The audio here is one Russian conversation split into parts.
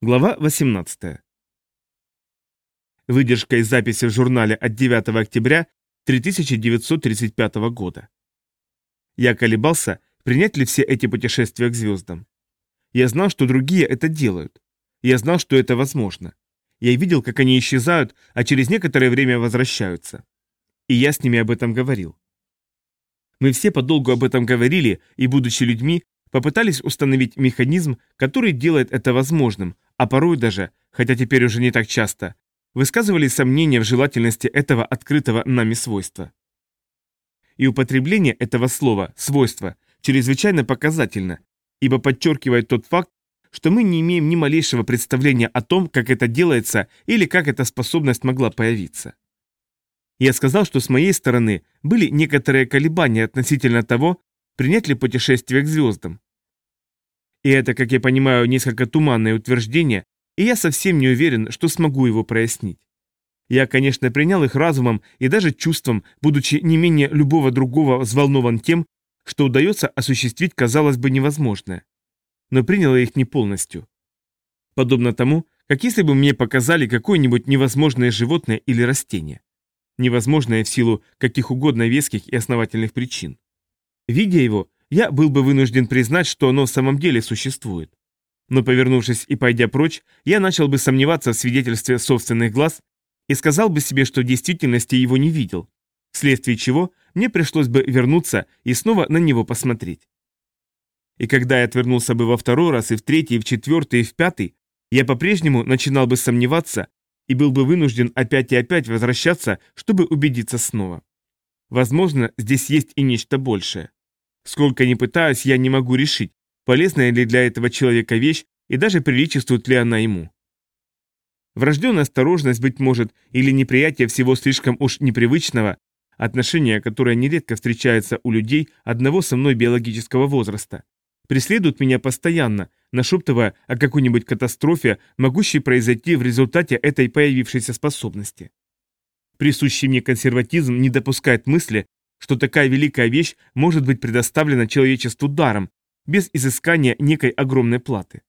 Глава 18. Выдержка из записи в журнале от 9 октября 3935 года. Я колебался, принять ли все эти путешествия к звездам. Я знал, что другие это делают. Я знал, что это возможно. Я видел, как они исчезают, а через некоторое время возвращаются. И я с ними об этом говорил. Мы все подолгу об этом говорили, и, будучи людьми, попытались установить механизм, который делает это возможным, а порой даже, хотя теперь уже не так часто, высказывали сомнения в желательности этого открытого нами свойства. И употребление этого слова «свойство» чрезвычайно показательно, ибо подчеркивает тот факт, что мы не имеем ни малейшего представления о том, как это делается или как эта способность могла появиться. Я сказал, что с моей стороны были некоторые колебания относительно того, принять ли путешествие к звездам, и это, как я понимаю, несколько туманное утверждение, и я совсем не уверен, что смогу его прояснить. Я, конечно, принял их разумом и даже чувством, будучи не менее любого другого взволнован тем, что удается осуществить, казалось бы, невозможное. Но принял их не полностью. Подобно тому, как если бы мне показали какое-нибудь невозможное животное или растение. Невозможное в силу каких угодно веских и основательных причин. Видя его, я был бы вынужден признать, что оно в самом деле существует. Но повернувшись и пойдя прочь, я начал бы сомневаться в свидетельстве собственных глаз и сказал бы себе, что в действительности его не видел, вследствие чего мне пришлось бы вернуться и снова на него посмотреть. И когда я отвернулся бы во второй раз, и в третий, и в четвертый, и в пятый, я по-прежнему начинал бы сомневаться и был бы вынужден опять и опять возвращаться, чтобы убедиться снова. Возможно, здесь есть и нечто большее. Сколько ни пытаюсь, я не могу решить, полезная ли для этого человека вещь и даже приличествует ли она ему. Врожденная осторожность, быть может, или неприятие всего слишком уж непривычного, отношение, которое нередко встречается у людей одного со мной биологического возраста, преследует меня постоянно, нашептывая о какой-нибудь катастрофе, могущей произойти в результате этой появившейся способности. Присущий мне консерватизм не допускает мысли, что такая великая вещь может быть предоставлена человечеству даром, без изыскания некой огромной платы.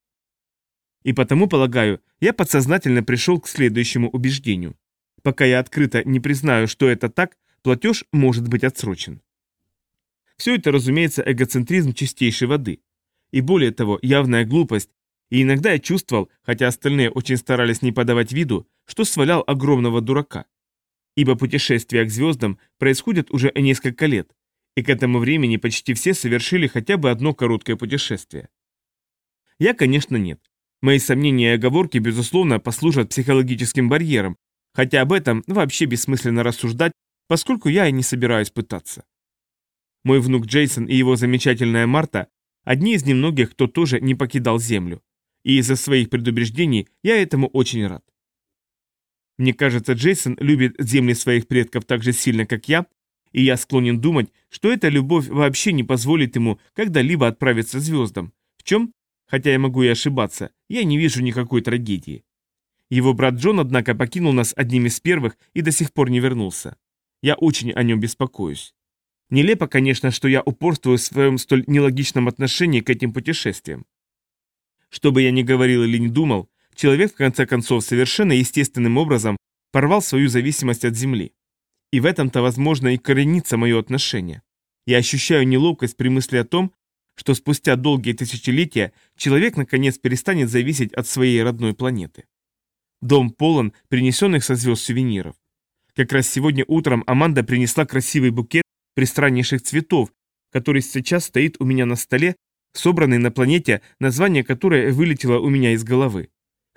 И потому, полагаю, я подсознательно пришел к следующему убеждению. Пока я открыто не признаю, что это так, платеж может быть отсрочен. Все это, разумеется, эгоцентризм чистейшей воды. И более того, явная глупость, и иногда я чувствовал, хотя остальные очень старались не подавать виду, что свалял огромного дурака ибо путешествия к звездам происходят уже несколько лет, и к этому времени почти все совершили хотя бы одно короткое путешествие. Я, конечно, нет. Мои сомнения и оговорки, безусловно, послужат психологическим барьером, хотя об этом вообще бессмысленно рассуждать, поскольку я и не собираюсь пытаться. Мой внук Джейсон и его замечательная Марта – одни из немногих, кто тоже не покидал Землю. И из-за своих предубеждений я этому очень рад. Мне кажется, Джейсон любит земли своих предков так же сильно, как я, и я склонен думать, что эта любовь вообще не позволит ему когда-либо отправиться звездам, в чем, хотя я могу и ошибаться, я не вижу никакой трагедии. Его брат Джон, однако, покинул нас одним из первых и до сих пор не вернулся. Я очень о нем беспокоюсь. Нелепо, конечно, что я упорствую в своем столь нелогичном отношении к этим путешествиям. Что бы я ни говорил или не думал, человек в конце концов совершенно естественным образом порвал свою зависимость от Земли. И в этом-то, возможно, и коренится мое отношение. Я ощущаю неловкость при мысли о том, что спустя долгие тысячелетия человек наконец перестанет зависеть от своей родной планеты. Дом полон принесенных со звезд сувениров. Как раз сегодня утром Аманда принесла красивый букет пристраннейших цветов, который сейчас стоит у меня на столе, собранный на планете, название которой вылетело у меня из головы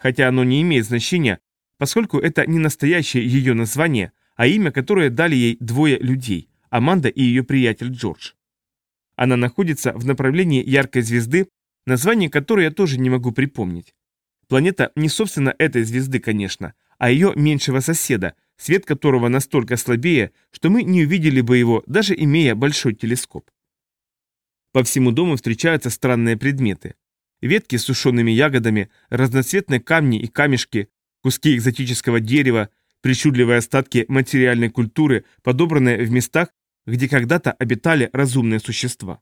хотя оно не имеет значения, поскольку это не настоящее ее название, а имя, которое дали ей двое людей – Аманда и ее приятель Джордж. Она находится в направлении яркой звезды, название которой я тоже не могу припомнить. Планета не собственно этой звезды, конечно, а ее меньшего соседа, свет которого настолько слабее, что мы не увидели бы его, даже имея большой телескоп. По всему дому встречаются странные предметы ветки с сушеными ягодами, разноцветные камни и камешки, куски экзотического дерева, причудливые остатки материальной культуры, подобранные в местах, где когда-то обитали разумные существа.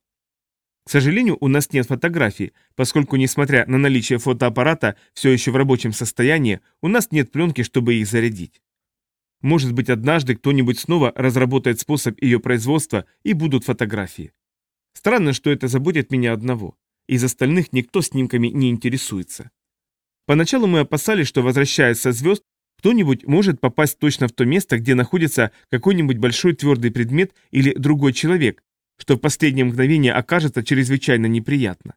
К сожалению, у нас нет фотографий, поскольку, несмотря на наличие фотоаппарата все еще в рабочем состоянии, у нас нет пленки, чтобы их зарядить. Может быть, однажды кто-нибудь снова разработает способ ее производства и будут фотографии. Странно, что это заботит меня одного. Из остальных никто снимками не интересуется. Поначалу мы опасались, что, возвращаясь со звезд, кто-нибудь может попасть точно в то место, где находится какой-нибудь большой твердый предмет или другой человек, что в последнее мгновение окажется чрезвычайно неприятно.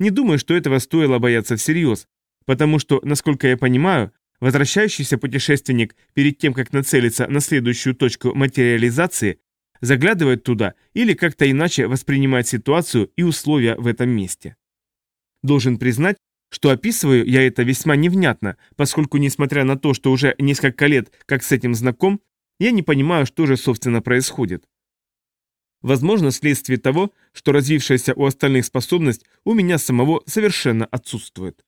Не думаю, что этого стоило бояться всерьез, потому что, насколько я понимаю, возвращающийся путешественник перед тем, как нацелиться на следующую точку материализации, заглядывает туда или как-то иначе воспринимает ситуацию и условия в этом месте. Должен признать, что описываю я это весьма невнятно, поскольку, несмотря на то, что уже несколько лет как с этим знаком, я не понимаю, что же, собственно, происходит. Возможно, вследствие того, что развившаяся у остальных способность у меня самого совершенно отсутствует.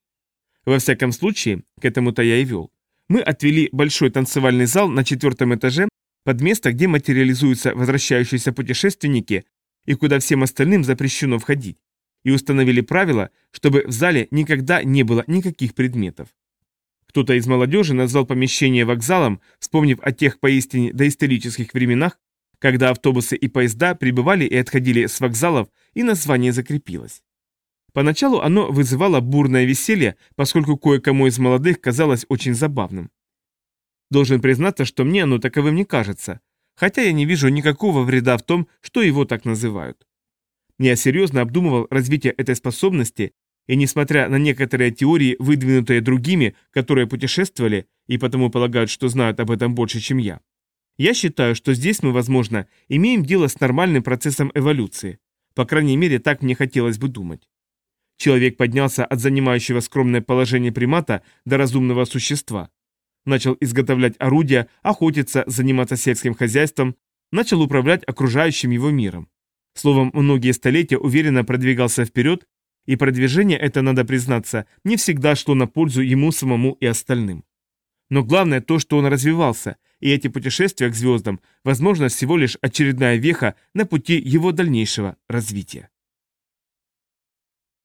Во всяком случае, к этому-то я и вел. Мы отвели большой танцевальный зал на четвертом этаже под место, где материализуются возвращающиеся путешественники и куда всем остальным запрещено входить, и установили правило, чтобы в зале никогда не было никаких предметов. Кто-то из молодежи назвал помещение вокзалом, вспомнив о тех поистине доисторических временах, когда автобусы и поезда прибывали и отходили с вокзалов, и название закрепилось. Поначалу оно вызывало бурное веселье, поскольку кое-кому из молодых казалось очень забавным. Должен признаться, что мне оно таковым не кажется, хотя я не вижу никакого вреда в том, что его так называют. Я серьезно обдумывал развитие этой способности, и несмотря на некоторые теории, выдвинутые другими, которые путешествовали и потому полагают, что знают об этом больше, чем я, я считаю, что здесь мы, возможно, имеем дело с нормальным процессом эволюции. По крайней мере, так мне хотелось бы думать. Человек поднялся от занимающего скромное положение примата до разумного существа. Начал изготовлять орудия, охотиться, заниматься сельским хозяйством, начал управлять окружающим его миром. Словом, многие столетия уверенно продвигался вперед, и продвижение это, надо признаться, не всегда шло на пользу ему самому и остальным. Но главное то, что он развивался, и эти путешествия к звездам, возможно, всего лишь очередная веха на пути его дальнейшего развития.